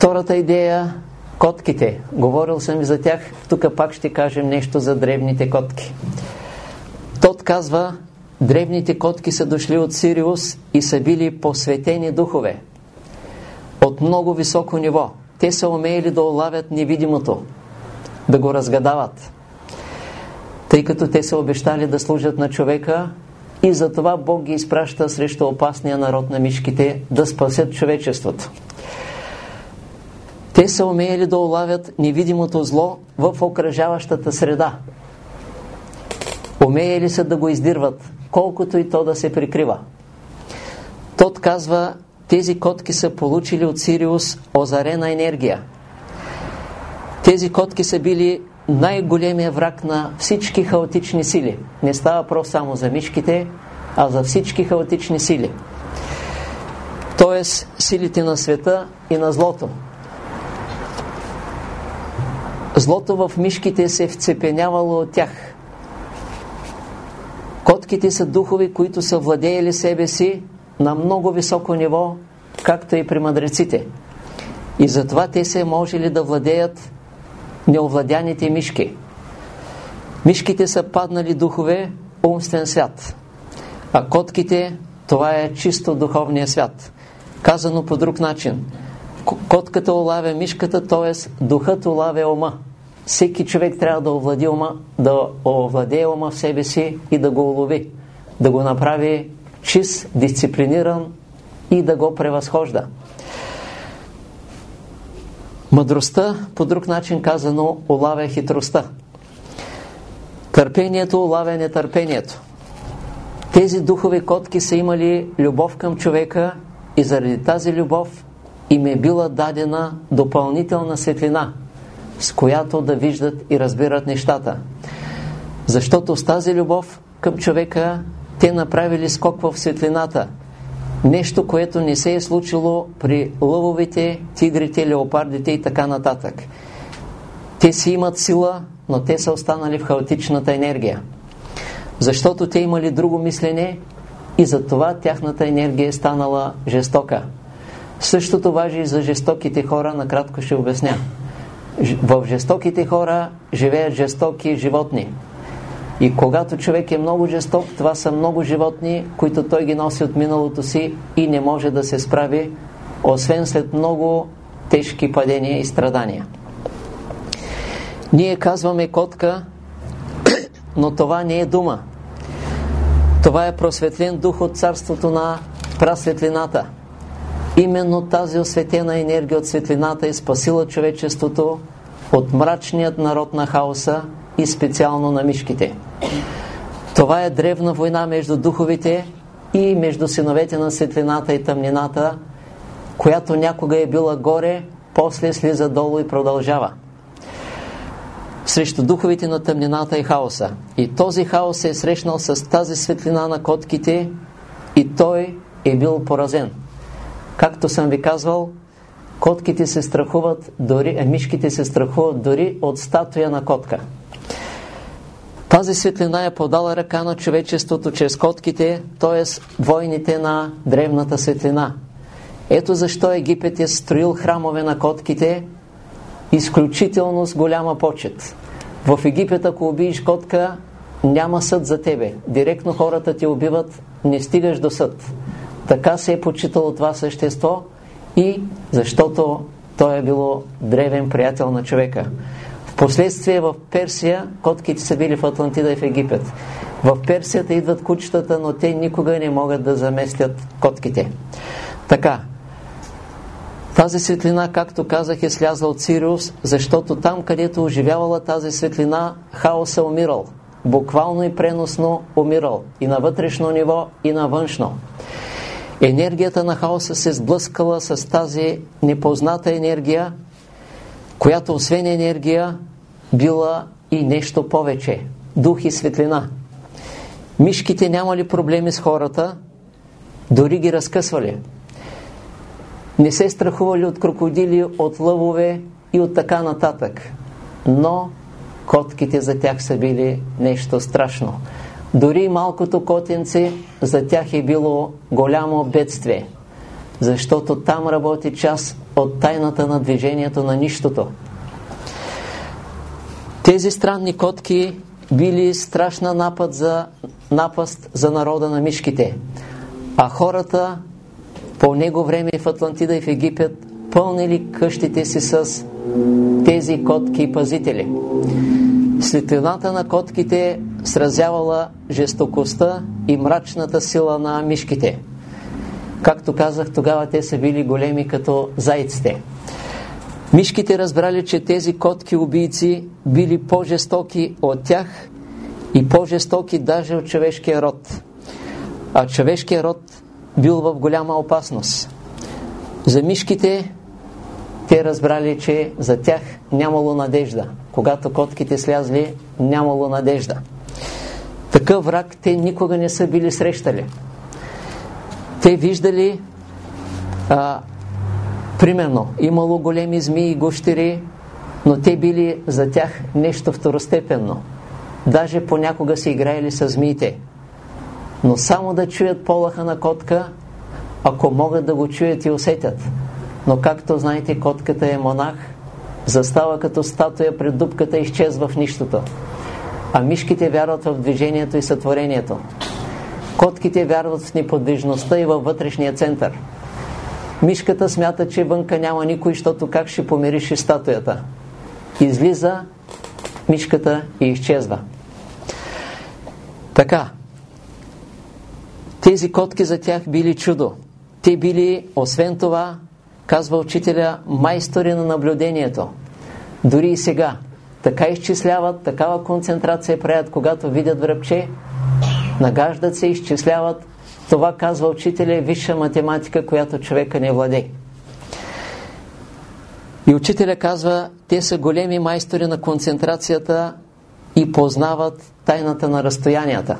Втората идея котките. Говорил съм и за тях. Тук пак ще кажем нещо за древните котки. Тот казва, древните котки са дошли от Сириус и са били посветени духове. От много високо ниво. Те са умеели да улавят невидимото, да го разгадават. Тъй като те са обещали да служат на човека и затова Бог ги изпраща срещу опасния народ на мишките да спасят човечеството. Те са умеели да улавят невидимото зло в окръжаващата среда. Умеели са да го издирват, колкото и то да се прикрива. Тот казва, тези котки са получили от Сириус озарена енергия. Тези котки са били най-големия враг на всички хаотични сили. Не става въпрос само за мишките, а за всички хаотични сили. Тоест силите на света и на злото. Злото в мишките се вцепенявало от тях. Котките са духови, които са владеели себе си на много високо ниво, както и при мъдреците. И затова те се можели да владеят неовладяните мишки. Мишките са паднали духове, умствен свят. А котките, това е чисто духовния свят. Казано по друг начин. Котката улавя мишката, т.е. духът улавя ума. Всеки човек трябва да овлади ума, да овладее ума в себе си и да го улови. Да го направи чист, дисциплиниран и да го превъзхожда. Мъдростта, по друг начин казано, улавя хитростта. Търпението улавя нетърпението. Тези духови котки са имали любов към човека и заради тази любов им е била дадена допълнителна светлина, с която да виждат и разбират нещата. Защото с тази любов към човека те направили скок в светлината – Нещо, което не се е случило при лъвовите, тигрите, леопардите и така нататък. Те си имат сила, но те са останали в хаотичната енергия. Защото те имали друго мислене и затова тяхната енергия е станала жестока. Същото важи и за жестоките хора, накратко ще обясня. В жестоките хора живеят жестоки животни. И когато човек е много жесток, това са много животни, които той ги носи от миналото си и не може да се справи, освен след много тежки падения и страдания. Ние казваме котка, но това не е дума. Това е просветлен дух от царството на прасветлината. Именно тази осветена енергия от светлината е спасила човечеството от мрачният народ на хаоса и специално на мишките. Това е древна война между духовите и между синовете на светлината и тъмнината, която някога е била горе, после слиза долу и продължава. Срещу духовите на тъмнината и хаоса. И този хаос се е срещнал с тази светлина на котките и той е бил поразен. Както съм ви казвал, котките се страхуват, дори, мишките се страхуват дори от статуя на котка. Тази светлина е подала ръка на човечеството чрез котките, т.е. войните на древната светлина. Ето защо Египет е строил храмове на котките изключително с голяма почет. В Египет, ако убиеш котка, няма съд за тебе. Директно хората ти убиват, не стигаш до съд. Така се е почитало това същество и защото той е било древен приятел на човека. Впоследствие в Персия котките са били в Атлантида и в Египет. В Персията идват кучетата, но те никога не могат да заместят котките. Така, тази светлина, както казах, е слязла от Сириус, защото там, където оживявала тази светлина, хаос е умирал. Буквално и преносно умирал. И на вътрешно ниво, и на външно. Енергията на хаоса се сблъскала с тази непозната енергия, която освен енергия била и нещо повече – дух и светлина. Мишките нямали проблеми с хората, дори ги разкъсвали. Не се страхували от крокодили, от лъвове и от така нататък. Но котките за тях са били нещо страшно. Дори малкото котенце за тях е било голямо бедствие, защото там работи част от тайната на движението на нищото. Тези странни котки били страшна напад за, напаст за народа на мишките, а хората по него време в Атлантида и в Египет пълнили къщите си с тези котки и пазители. Светлината на котките сразявала жестокостта и мрачната сила на мишките. Както казах, тогава те са били големи като зайците. Мишките разбрали, че тези котки-убийци били по-жестоки от тях и по-жестоки даже от човешкия род. А човешкия род бил в голяма опасност. За мишките те разбрали, че за тях нямало надежда. Когато котките слязли, нямало надежда. Такъв враг те никога не са били срещали. Те виждали а, примерно, имало големи змии и гущери, но те били за тях нещо второстепенно. Даже понякога се играели с змиите. Но само да чуят полаха на котка, ако могат да го чуят и усетят. Но както знаете, котката е монах, застава като статуя пред дупката и изчезва в нищото. А мишките вярват в движението и сътворението. Котките вярват в неподвижността и във вътрешния център. Мишката смята, че вънка няма никой, защото как ще помириш и статуята. Излиза мишката и изчезва. Така. Тези котки за тях били чудо. Те били, освен това, казва учителя, майстори на наблюдението. Дори и сега. Така изчисляват, такава концентрация правят, когато видят връбче, нагаждат се, изчисляват. Това, казва учителя, е висша математика, която човека не владее. И учителя казва, те са големи майстори на концентрацията и познават тайната на разстоянията.